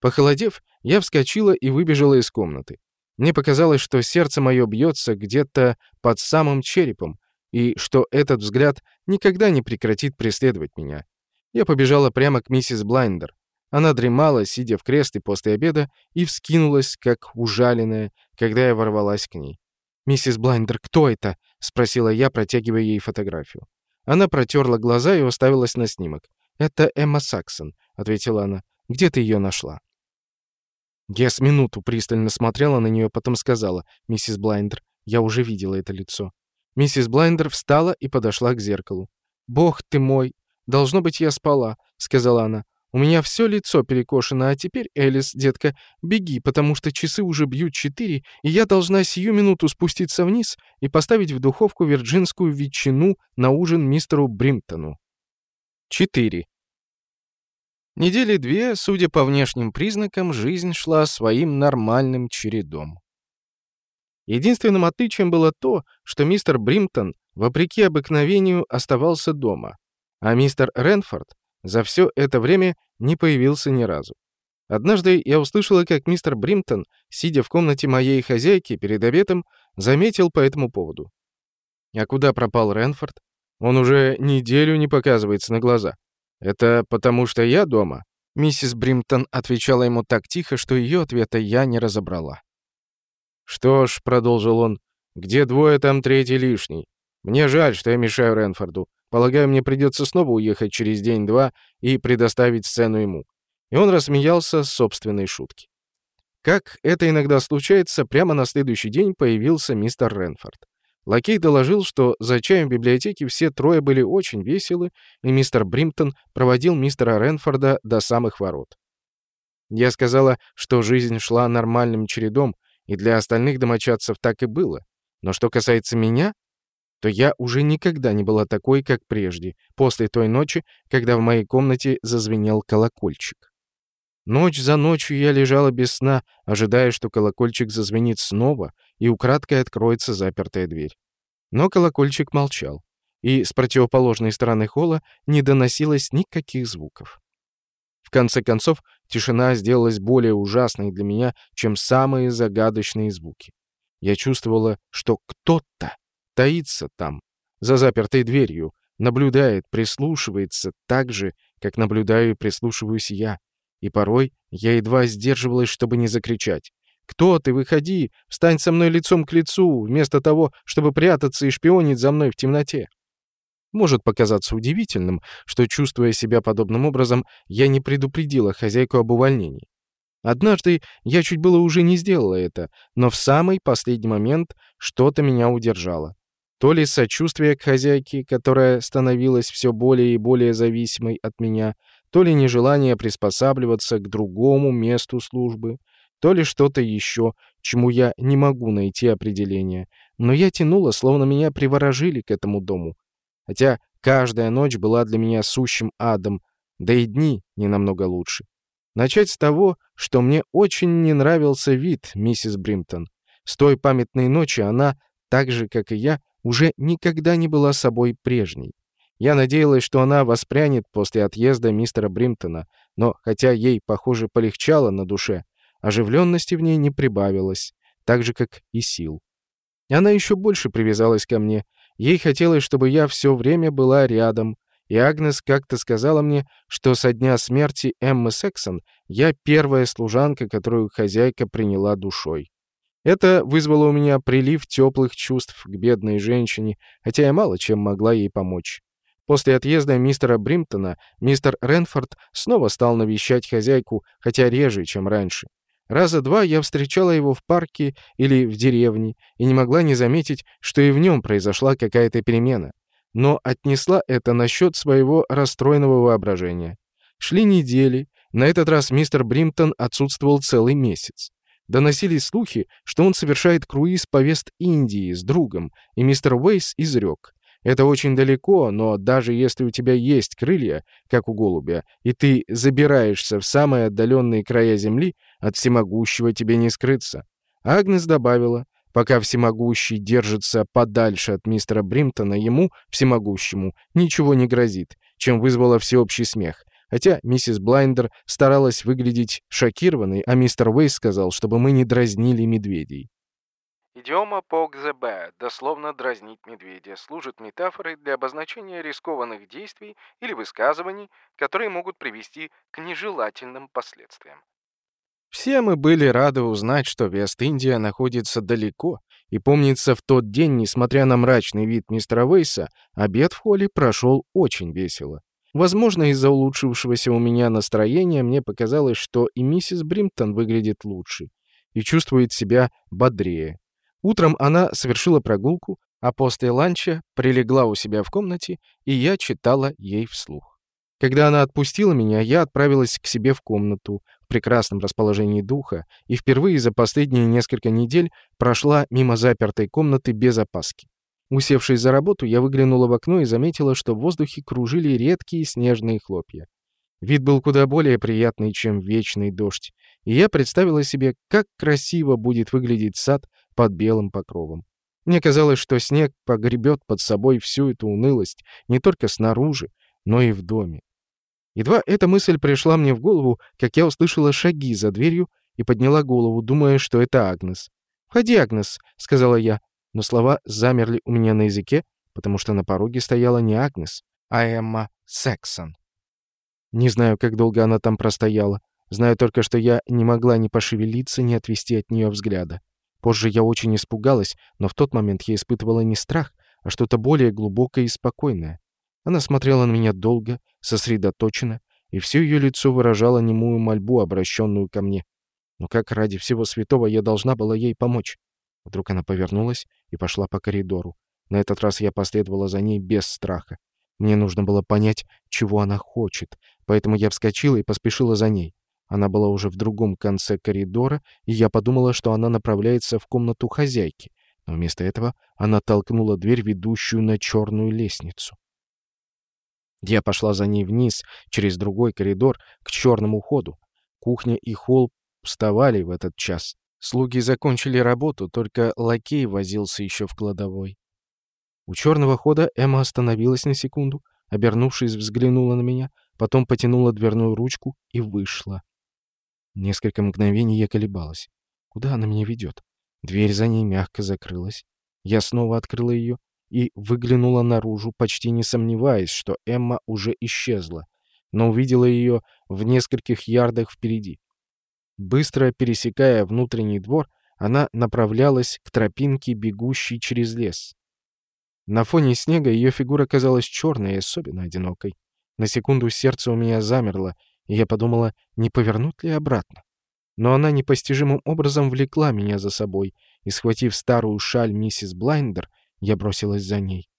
Похолодев, я вскочила и выбежала из комнаты. Мне показалось, что сердце мое бьется где-то под самым черепом, и что этот взгляд никогда не прекратит преследовать меня. Я побежала прямо к миссис Блайндер. Она дремала, сидя в кресле после обеда, и вскинулась, как ужаленная, когда я ворвалась к ней. «Миссис Блайндер, кто это?» — спросила я, протягивая ей фотографию. Она протерла глаза и уставилась на снимок. «Это Эмма Саксон», — ответила она. «Где ты ее нашла?» Я с минуту пристально смотрела на нее, потом сказала, «Миссис Блайндер, я уже видела это лицо». Миссис Блайндер встала и подошла к зеркалу. «Бог ты мой! Должно быть, я спала», — сказала она. «У меня все лицо перекошено, а теперь, Элис, детка, беги, потому что часы уже бьют четыре, и я должна сию минуту спуститься вниз и поставить в духовку вирджинскую ветчину на ужин мистеру Бримптону». Четыре. Недели две, судя по внешним признакам, жизнь шла своим нормальным чередом. Единственным отличием было то, что мистер Бримптон, вопреки обыкновению, оставался дома, а мистер Ренфорд за все это время не появился ни разу. Однажды я услышала, как мистер Бримптон, сидя в комнате моей хозяйки перед обедом, заметил по этому поводу. А куда пропал Ренфорд? Он уже неделю не показывается на глаза. «Это потому, что я дома?» Миссис Бримтон отвечала ему так тихо, что ее ответа я не разобрала. «Что ж», — продолжил он, — «где двое, там третий лишний. Мне жаль, что я мешаю Ренфорду. Полагаю, мне придется снова уехать через день-два и предоставить сцену ему». И он рассмеялся с собственной шутки. Как это иногда случается, прямо на следующий день появился мистер Ренфорд. Лакей доложил, что за чаем в библиотеке все трое были очень веселы, и мистер Бримптон проводил мистера Ренфорда до самых ворот. Я сказала, что жизнь шла нормальным чередом, и для остальных домочадцев так и было. Но что касается меня, то я уже никогда не была такой, как прежде, после той ночи, когда в моей комнате зазвенел колокольчик. Ночь за ночью я лежала без сна, ожидая, что колокольчик зазвенит снова, и украдкой откроется запертая дверь. Но колокольчик молчал, и с противоположной стороны холла не доносилось никаких звуков. В конце концов, тишина сделалась более ужасной для меня, чем самые загадочные звуки. Я чувствовала, что кто-то таится там, за запертой дверью, наблюдает, прислушивается так же, как наблюдаю и прислушиваюсь я. И порой я едва сдерживалась, чтобы не закричать. «Кто ты? Выходи! Встань со мной лицом к лицу, вместо того, чтобы прятаться и шпионить за мной в темноте!» Может показаться удивительным, что, чувствуя себя подобным образом, я не предупредила хозяйку об увольнении. Однажды я чуть было уже не сделала это, но в самый последний момент что-то меня удержало. То ли сочувствие к хозяйке, которая становилась все более и более зависимой от меня, то ли нежелание приспосабливаться к другому месту службы, то ли что-то еще, чему я не могу найти определение. Но я тянула, словно меня приворожили к этому дому. Хотя каждая ночь была для меня сущим адом, да и дни не намного лучше. Начать с того, что мне очень не нравился вид миссис Бримтон. С той памятной ночи она, так же, как и я, уже никогда не была собой прежней. Я надеялась, что она воспрянет после отъезда мистера Бримтона, но хотя ей, похоже, полегчало на душе, Оживленности в ней не прибавилось, так же, как и сил. Она еще больше привязалась ко мне. Ей хотелось, чтобы я все время была рядом, и Агнес как-то сказала мне, что со дня смерти Эммы Сексон я первая служанка, которую хозяйка приняла душой. Это вызвало у меня прилив теплых чувств к бедной женщине, хотя я мало чем могла ей помочь. После отъезда мистера Бримптона мистер Ренфорд снова стал навещать хозяйку, хотя реже, чем раньше. Раза два я встречала его в парке или в деревне и не могла не заметить, что и в нем произошла какая-то перемена. Но отнесла это насчет своего расстроенного воображения. Шли недели, на этот раз мистер Бримтон отсутствовал целый месяц. Доносились слухи, что он совершает круиз по Вест-Индии с другом, и мистер Уэйс изрек. Это очень далеко, но даже если у тебя есть крылья, как у голубя, и ты забираешься в самые отдаленные края земли, от всемогущего тебе не скрыться. Агнес добавила, пока всемогущий держится подальше от мистера Бримптона, ему, всемогущему, ничего не грозит, чем вызвало всеобщий смех. Хотя миссис Блайндер старалась выглядеть шокированной, а мистер Уэйс сказал, чтобы мы не дразнили медведей. Идиома «пог-зе-бэ», дословно «дразнить медведя», служит метафорой для обозначения рискованных действий или высказываний, которые могут привести к нежелательным последствиям. Все мы были рады узнать, что Вест-Индия находится далеко, и помнится, в тот день, несмотря на мрачный вид мистера Вейса, обед в холле прошел очень весело. Возможно, из-за улучшившегося у меня настроения мне показалось, что и миссис Бримптон выглядит лучше и чувствует себя бодрее. Утром она совершила прогулку, а после ланча прилегла у себя в комнате, и я читала ей вслух. Когда она отпустила меня, я отправилась к себе в комнату в прекрасном расположении духа и впервые за последние несколько недель прошла мимо запертой комнаты без опаски. Усевшись за работу, я выглянула в окно и заметила, что в воздухе кружили редкие снежные хлопья. Вид был куда более приятный, чем вечный дождь, и я представила себе, как красиво будет выглядеть сад под белым покровом. Мне казалось, что снег погребет под собой всю эту унылость не только снаружи, но и в доме. Едва эта мысль пришла мне в голову, как я услышала шаги за дверью и подняла голову, думая, что это Агнес. «Входи, Агнес», — сказала я, но слова замерли у меня на языке, потому что на пороге стояла не Агнес, а Эмма Сексон. Не знаю, как долго она там простояла. Знаю только, что я не могла ни пошевелиться, ни отвести от нее взгляда. Позже я очень испугалась, но в тот момент я испытывала не страх, а что-то более глубокое и спокойное. Она смотрела на меня долго, сосредоточенно, и все ее лицо выражало немую мольбу, обращенную ко мне. Но как ради всего святого я должна была ей помочь? Вдруг она повернулась и пошла по коридору. На этот раз я последовала за ней без страха. Мне нужно было понять, чего она хочет, поэтому я вскочила и поспешила за ней. Она была уже в другом конце коридора, и я подумала, что она направляется в комнату хозяйки. Но вместо этого она толкнула дверь, ведущую на черную лестницу. Я пошла за ней вниз, через другой коридор, к черному ходу. Кухня и холл вставали в этот час. Слуги закончили работу, только лакей возился еще в кладовой. У черного хода Эмма остановилась на секунду, обернувшись, взглянула на меня, потом потянула дверную ручку и вышла. Несколько мгновений я колебалась. Куда она меня ведет? Дверь за ней мягко закрылась. Я снова открыла ее и выглянула наружу, почти не сомневаясь, что Эмма уже исчезла, но увидела ее в нескольких ярдах впереди. Быстро пересекая внутренний двор, она направлялась к тропинке, бегущей через лес. На фоне снега ее фигура казалась черной и особенно одинокой. На секунду сердце у меня замерло, и я подумала, не повернуть ли обратно. Но она непостижимым образом влекла меня за собой, и, схватив старую шаль миссис Блайндер, я бросилась за ней.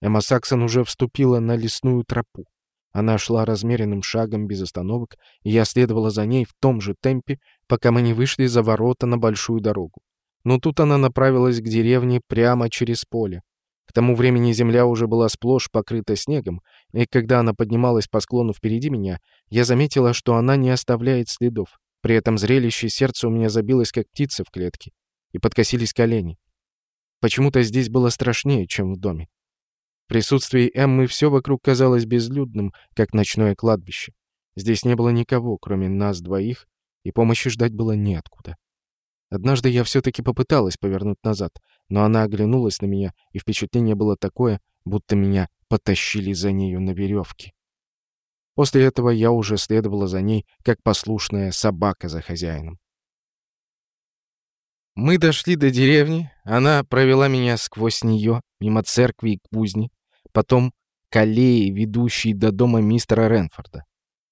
Эмма Саксон уже вступила на лесную тропу. Она шла размеренным шагом без остановок, и я следовала за ней в том же темпе, пока мы не вышли за ворота на большую дорогу. Но тут она направилась к деревне прямо через поле. К тому времени земля уже была сплошь покрыта снегом, и когда она поднималась по склону впереди меня, я заметила, что она не оставляет следов. При этом зрелище сердце у меня забилось, как птица в клетке, и подкосились колени. Почему-то здесь было страшнее, чем в доме. В присутствии Эммы все вокруг казалось безлюдным, как ночное кладбище. Здесь не было никого, кроме нас двоих, и помощи ждать было неоткуда. Однажды я все-таки попыталась повернуть назад, но она оглянулась на меня, и впечатление было такое, будто меня потащили за нею на веревке. После этого я уже следовала за ней, как послушная собака за хозяином. Мы дошли до деревни, она провела меня сквозь нее, мимо церкви и кузни, потом к аллее, ведущей до дома мистера Ренфорда.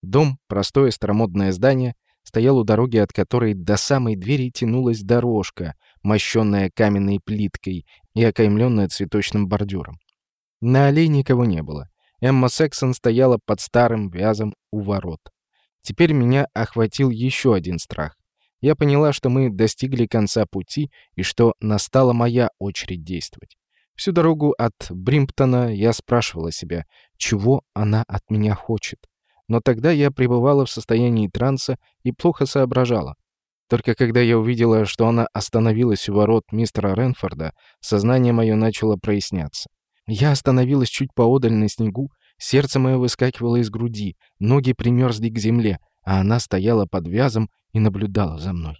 Дом, простое старомодное здание, стоял у дороги, от которой до самой двери тянулась дорожка, мощенная каменной плиткой и окаймленная цветочным бордюром. На аллее никого не было. Эмма Сексон стояла под старым вязом у ворот. Теперь меня охватил еще один страх. Я поняла, что мы достигли конца пути и что настала моя очередь действовать. Всю дорогу от Бримптона я спрашивала себя, чего она от меня хочет. Но тогда я пребывала в состоянии транса и плохо соображала. Только когда я увидела, что она остановилась у ворот мистера Ренфорда, сознание мое начало проясняться. Я остановилась чуть поодаль на снегу, сердце мое выскакивало из груди, ноги примерзли к земле, а она стояла под вязом и наблюдала за мной.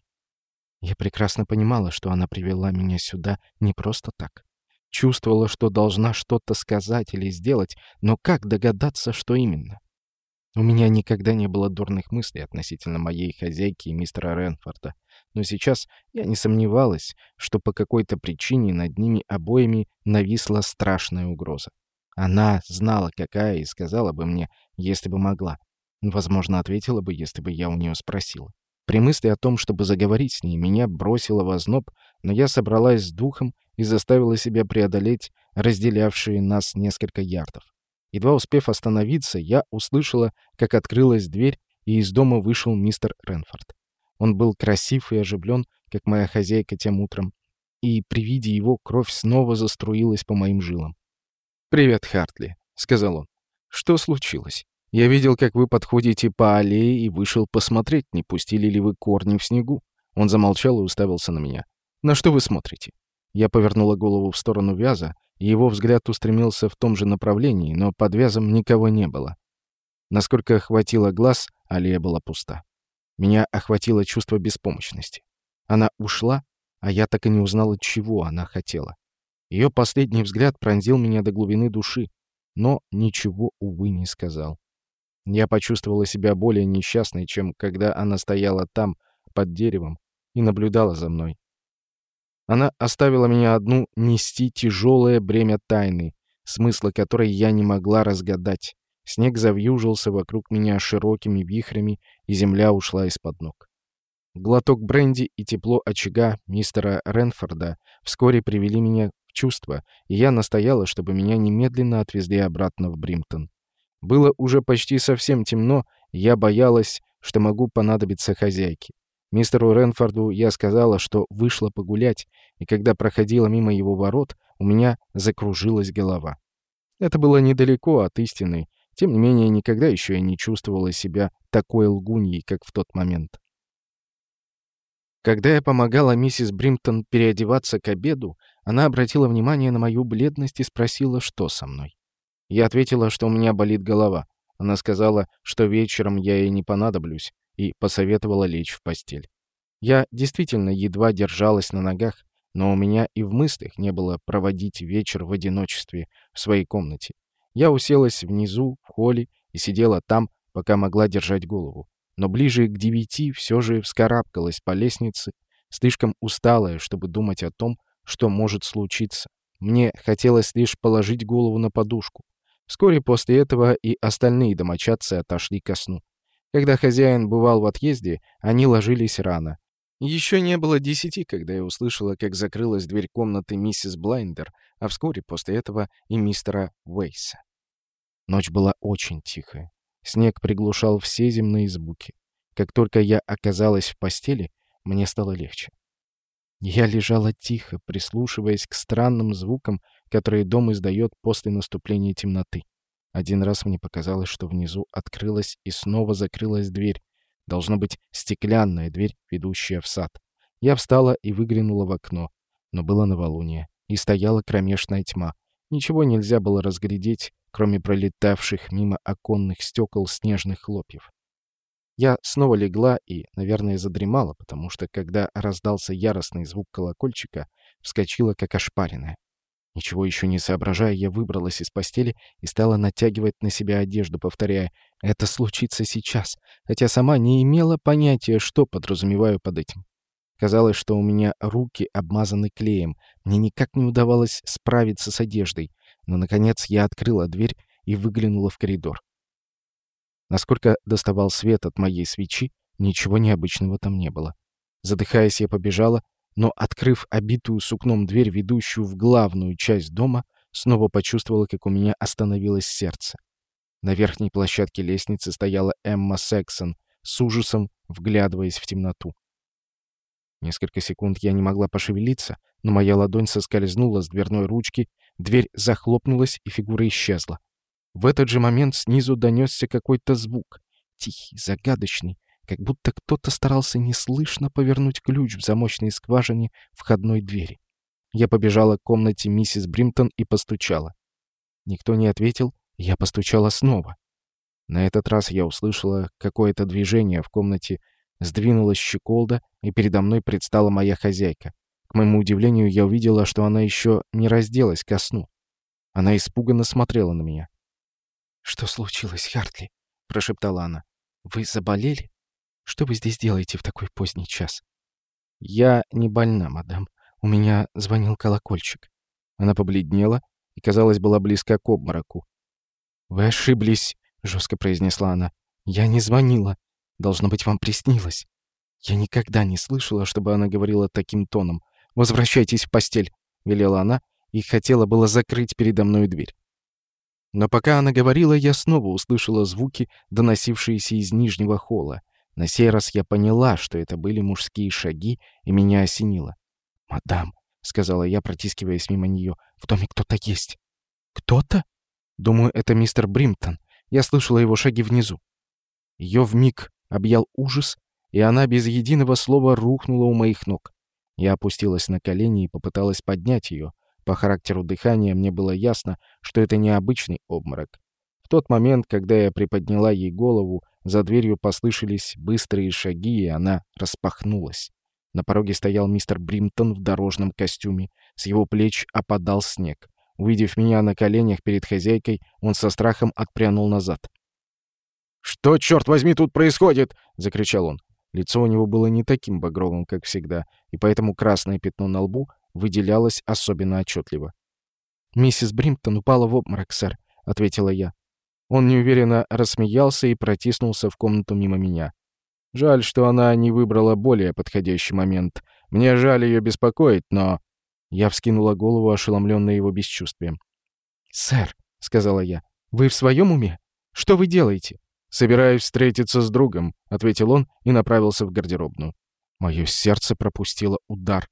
Я прекрасно понимала, что она привела меня сюда не просто так. Чувствовала, что должна что-то сказать или сделать, но как догадаться, что именно? У меня никогда не было дурных мыслей относительно моей хозяйки и мистера Ренфорда, но сейчас я не сомневалась, что по какой-то причине над ними обоими нависла страшная угроза. Она знала, какая, и сказала бы мне, если бы могла. Возможно, ответила бы, если бы я у нее спросила. При мысли о том, чтобы заговорить с ней, меня бросило в озноб, но я собралась с духом и заставила себя преодолеть разделявшие нас несколько ярдов. Едва успев остановиться, я услышала, как открылась дверь, и из дома вышел мистер Ренфорд. Он был красив и оживлен, как моя хозяйка тем утром, и при виде его кровь снова заструилась по моим жилам. «Привет, Хартли», — сказал он. «Что случилось? Я видел, как вы подходите по аллее и вышел посмотреть, не пустили ли вы корни в снегу». Он замолчал и уставился на меня. «На что вы смотрите?» Я повернула голову в сторону вяза, и его взгляд устремился в том же направлении, но под вязом никого не было. Насколько хватило глаз, аллея была пуста. Меня охватило чувство беспомощности. Она ушла, а я так и не узнала, чего она хотела. Ее последний взгляд пронзил меня до глубины души, но ничего, увы, не сказал. Я почувствовала себя более несчастной, чем когда она стояла там, под деревом, и наблюдала за мной. Она оставила меня одну нести тяжелое бремя тайны, смысла которой я не могла разгадать. Снег завьюжился вокруг меня широкими вихрями, и земля ушла из-под ног. Глоток бренди и тепло очага мистера Ренфорда вскоре привели меня в чувство, и я настояла, чтобы меня немедленно отвезли обратно в Бримтон. Было уже почти совсем темно, я боялась, что могу понадобиться хозяйке. Мистеру Ренфорду я сказала, что вышла погулять, и когда проходила мимо его ворот, у меня закружилась голова. Это было недалеко от истины, тем не менее, никогда еще я не чувствовала себя такой лгуньей, как в тот момент. Когда я помогала миссис Бримптон переодеваться к обеду, она обратила внимание на мою бледность и спросила, что со мной. Я ответила, что у меня болит голова. Она сказала, что вечером я ей не понадоблюсь, и посоветовала лечь в постель. Я действительно едва держалась на ногах, но у меня и в мыслях не было проводить вечер в одиночестве в своей комнате. Я уселась внизу, в холле, и сидела там, пока могла держать голову. Но ближе к девяти все же вскарабкалась по лестнице, слишком усталая, чтобы думать о том, что может случиться. Мне хотелось лишь положить голову на подушку. Вскоре после этого и остальные домочадцы отошли ко сну. Когда хозяин бывал в отъезде, они ложились рано. Еще не было десяти, когда я услышала, как закрылась дверь комнаты миссис Блайндер, а вскоре после этого и мистера Уэйса. Ночь была очень тихая. Снег приглушал все земные звуки. Как только я оказалась в постели, мне стало легче. Я лежала тихо, прислушиваясь к странным звукам, которые дом издает после наступления темноты. Один раз мне показалось, что внизу открылась и снова закрылась дверь. Должно быть стеклянная дверь, ведущая в сад. Я встала и выглянула в окно. Но было новолуние, и стояла кромешная тьма. Ничего нельзя было разглядеть, кроме пролетавших мимо оконных стекол снежных хлопьев. Я снова легла и, наверное, задремала, потому что, когда раздался яростный звук колокольчика, вскочила как ошпаренная. Ничего еще не соображая, я выбралась из постели и стала натягивать на себя одежду, повторяя «Это случится сейчас», хотя сама не имела понятия, что подразумеваю под этим. Казалось, что у меня руки обмазаны клеем, мне никак не удавалось справиться с одеждой, но, наконец, я открыла дверь и выглянула в коридор. Насколько доставал свет от моей свечи, ничего необычного там не было. Задыхаясь, я побежала, но, открыв обитую сукном дверь, ведущую в главную часть дома, снова почувствовала, как у меня остановилось сердце. На верхней площадке лестницы стояла Эмма Сексон, с ужасом вглядываясь в темноту. Несколько секунд я не могла пошевелиться, но моя ладонь соскользнула с дверной ручки, дверь захлопнулась, и фигура исчезла. В этот же момент снизу донесся какой-то звук. Тихий, загадочный, как будто кто-то старался неслышно повернуть ключ в замочной скважине входной двери. Я побежала к комнате миссис Бримтон и постучала. Никто не ответил, я постучала снова. На этот раз я услышала какое-то движение в комнате, сдвинулась щеколда, и передо мной предстала моя хозяйка. К моему удивлению, я увидела, что она еще не разделась ко сну. Она испуганно смотрела на меня. «Что случилось, Хартли?» — прошептала она. «Вы заболели? Что вы здесь делаете в такой поздний час?» «Я не больна, мадам. У меня звонил колокольчик». Она побледнела и, казалось, была близка к обмороку. «Вы ошиблись», — жестко произнесла она. «Я не звонила. Должно быть, вам приснилось». Я никогда не слышала, чтобы она говорила таким тоном. «Возвращайтесь в постель», — велела она, и хотела было закрыть передо мной дверь. Но пока она говорила, я снова услышала звуки, доносившиеся из нижнего холла. На сей раз я поняла, что это были мужские шаги, и меня осенило. «Мадам», — сказала я, протискиваясь мимо нее, — «в доме кто-то есть». «Кто-то?» «Думаю, это мистер Бримптон. Я слышала его шаги внизу». Ее вмиг объял ужас, и она без единого слова рухнула у моих ног. Я опустилась на колени и попыталась поднять ее. По характеру дыхания мне было ясно, что это не обычный обморок. В тот момент, когда я приподняла ей голову, за дверью послышались быстрые шаги, и она распахнулась. На пороге стоял мистер Бримтон в дорожном костюме. С его плеч опадал снег. Увидев меня на коленях перед хозяйкой, он со страхом отпрянул назад. «Что, черт возьми, тут происходит?» — закричал он. Лицо у него было не таким багровым, как всегда, и поэтому красное пятно на лбу выделялось особенно отчетливо. «Миссис Бримптон упала в обморок, сэр», — ответила я. Он неуверенно рассмеялся и протиснулся в комнату мимо меня. Жаль, что она не выбрала более подходящий момент. Мне жаль ее беспокоить, но... Я вскинула голову, ошеломленная его бесчувствием. «Сэр», — сказала я, — «вы в своем уме? Что вы делаете?» «Собираюсь встретиться с другом», — ответил он и направился в гардеробную. Мое сердце пропустило удар.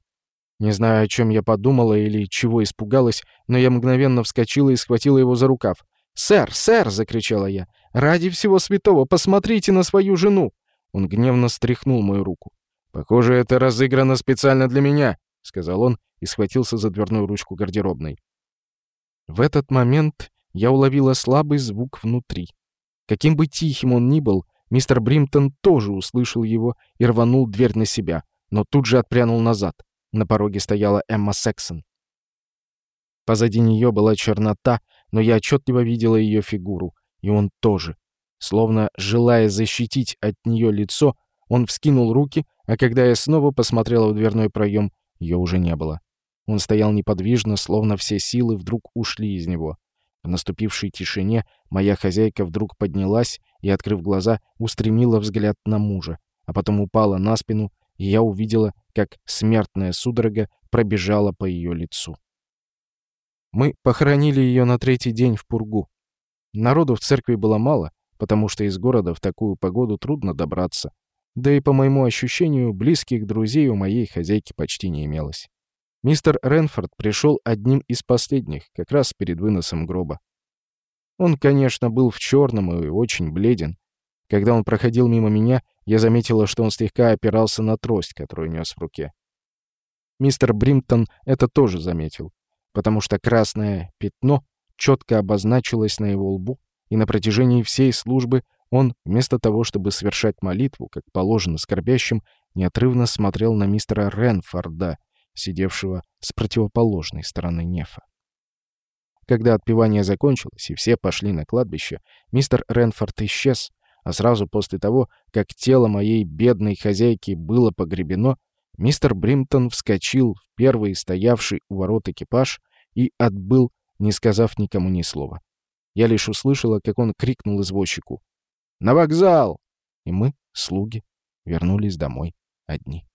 Не знаю, о чем я подумала или чего испугалась, но я мгновенно вскочила и схватила его за рукав. «Сэр, сэр!» — закричала я. «Ради всего святого, посмотрите на свою жену!» Он гневно стряхнул мою руку. «Похоже, это разыграно специально для меня», — сказал он и схватился за дверную ручку гардеробной. В этот момент я уловила слабый звук внутри. Каким бы тихим он ни был, мистер Бримтон тоже услышал его и рванул дверь на себя, но тут же отпрянул назад. На пороге стояла Эмма Сексон. Позади нее была чернота, но я отчетливо видела ее фигуру, и он тоже. Словно желая защитить от нее лицо, он вскинул руки, а когда я снова посмотрела в дверной проем, ее уже не было. Он стоял неподвижно, словно все силы вдруг ушли из него. В наступившей тишине моя хозяйка вдруг поднялась и, открыв глаза, устремила взгляд на мужа, а потом упала на спину, и я увидела, как смертная судорога пробежала по ее лицу. Мы похоронили ее на третий день в Пургу. Народу в церкви было мало, потому что из города в такую погоду трудно добраться. Да и, по моему ощущению, близких друзей у моей хозяйки почти не имелось. Мистер Ренфорд пришел одним из последних, как раз перед выносом гроба. Он, конечно, был в черном и очень бледен. Когда он проходил мимо меня, я заметила, что он слегка опирался на трость, которую нес в руке. Мистер Бримптон это тоже заметил, потому что красное пятно четко обозначилось на его лбу, и на протяжении всей службы он, вместо того, чтобы совершать молитву, как положено скорбящим, неотрывно смотрел на мистера Ренфорда, сидевшего с противоположной стороны нефа. Когда отпевание закончилось и все пошли на кладбище, мистер Ренфорд исчез, а сразу после того, как тело моей бедной хозяйки было погребено, мистер Бримтон вскочил в первый стоявший у ворот экипаж и отбыл, не сказав никому ни слова. Я лишь услышала, как он крикнул извозчику «На вокзал!» И мы, слуги, вернулись домой одни.